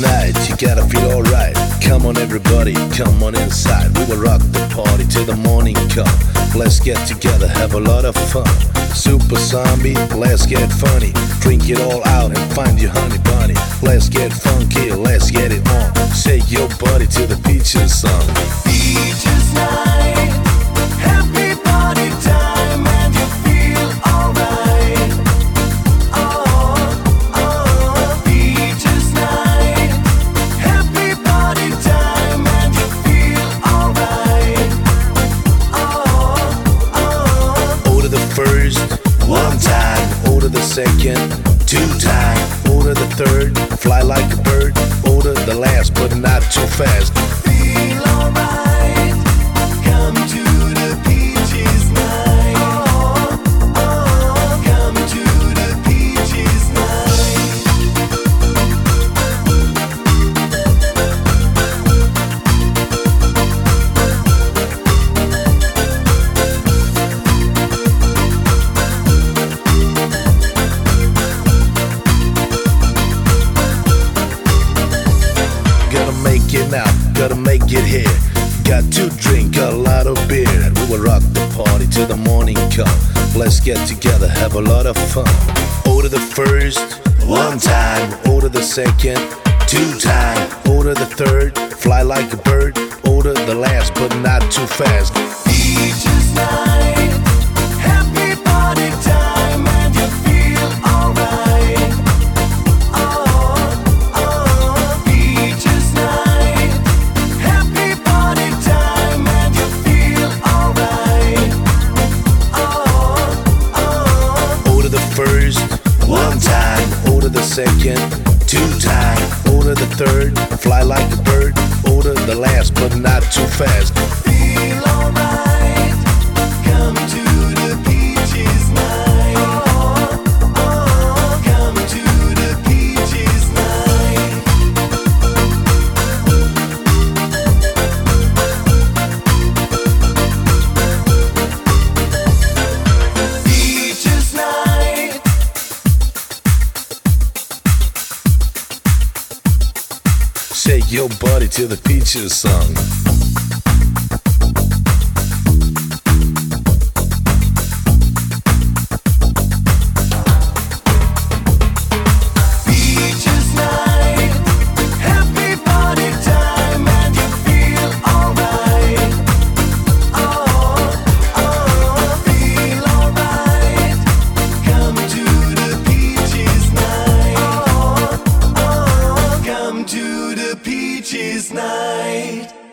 night, you gotta feel alright. Come on, everybody, come on inside. We will rock the party till the morning comes. Let's get together, have a lot of fun. Super zombie, let's get funny. Drink it all out and find your honey bunny. Let's get funky, let's get it on. Shake your body to the beach is sun. Beach is sun. Second, two time. Order the third, fly like a bird. Order the last, but not too fast. Gotta make it here. Got to drink a lot of beer. We will rock the party till the morning come. Let's get together, have a lot of fun. Order the first, one time. Order the second, two time. Order the third, fly like a bird. Order the last, but not too fast. Second, two time. Order the third, fly like a bird. Order the last, but not too fast. Your body to the peaches song. night.